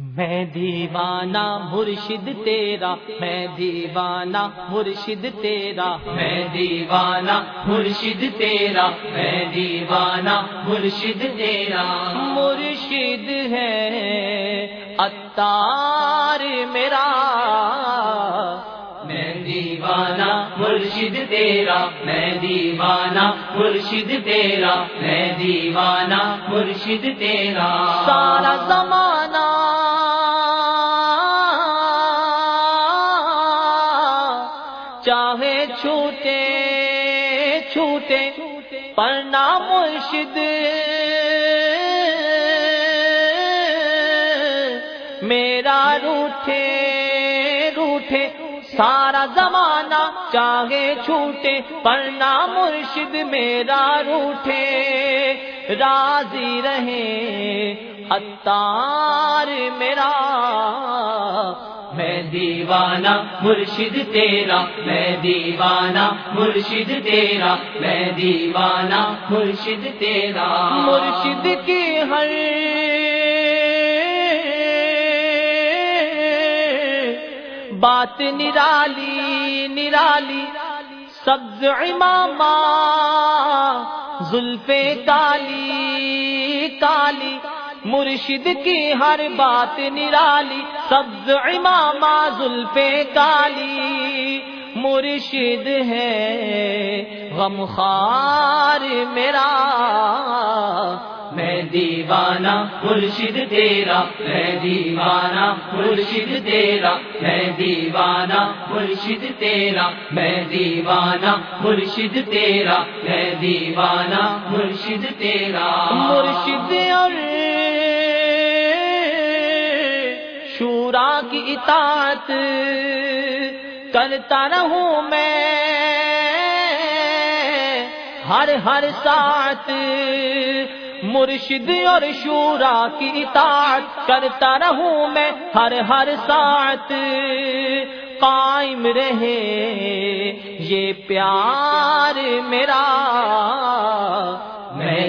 میں دیوانہ مرشد تیرا، میں دیوانہ مرشد تیرا، میں دیوانہ مرشد تیرا، میں دیوانہ مرشد تیرا۔ مرشد ہے اتار میرا۔ میں دیوانہ مرشد تیرا، میں دیوانہ مرشد تیرا، میں دیوانہ مرشد تیرا۔ سارا زمانہ چاہے چھوٹے چھوٹے پڑھنا مرشد میرا روٹھے روٹھے سارا زمانہ چاہے چھوٹے پڑھنا مرشد میرا روٹھے راضی رہے اتار میرا میں دیوانہ مرشد تیرا، میں دیوانہ مرشد تیرا، میں دیوانہ مرشد تیرا۔ مرشد کی ہر بات نرالی نرالی، سبز امامہ زلف کالی کالی۔ مرشد کی ہر بات نرالی، سبز امامہ زلف کالی۔ مرشد ہے غمخار میرا۔ میں دیوانہ مرشد تیرا، میں دیوانہ مرشد تیرا۔ میں دیوانہ مرشد تیرا، میں دیوانہ مرشد تیرا۔ میں دیوانہ مرشد تیرا۔ مرشد اور شورا کی اطاعت کرتا رہوں میں۔ ہر ہر ساتھ مرشد اور شورا کی اطاعت کرتا رہوں میں۔ ہر ہر ساتھ قائم رہے۔ یہ پیار میرا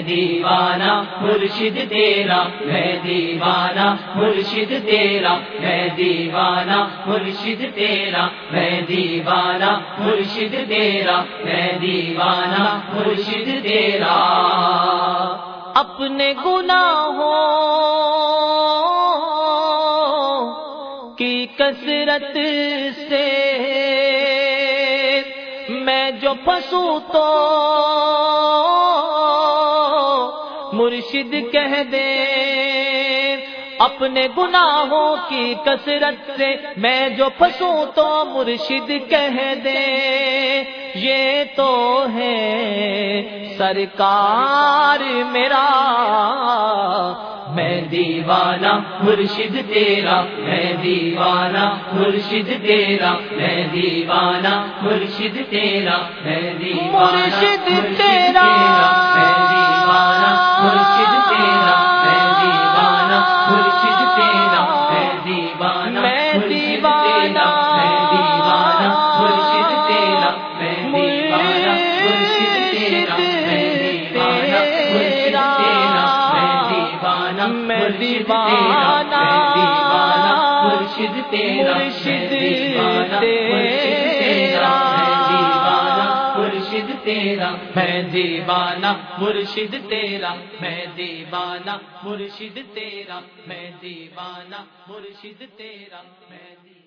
میں دیوانہ، مرشد تیرا میں دیوانہ، مرشد تیرا میں دیوانہ، مرشد تیرا میں دیوانہ، مرشد تیرا میں دیوانہ، مرشد تیرا۔ اپنے گناہوں کی کثرت سے میں جو پھنسوں تو مرشد کہہ دے۔ اپنے گناہوں کی کثرت سے میں جو پھنسوں تو مرشد کہہ دے۔ یہ تو ہے سرکار میرا۔ میں دیوانہ مرشد تیرا۔ میں دیوانہ مرشد تیرا۔ میں دیوانہ مرشد تیرا۔ میں دیوانہ مرشد تیرا۔ میں دیوانہ مرشد دیوانہ میں دیوانہ مرشد تیرا مرشد مرشد تیرا میں دیوانہ مرشد تیرا میں دیوانہ مرشد تیرا میں دیوانہ مرشد تیرا میں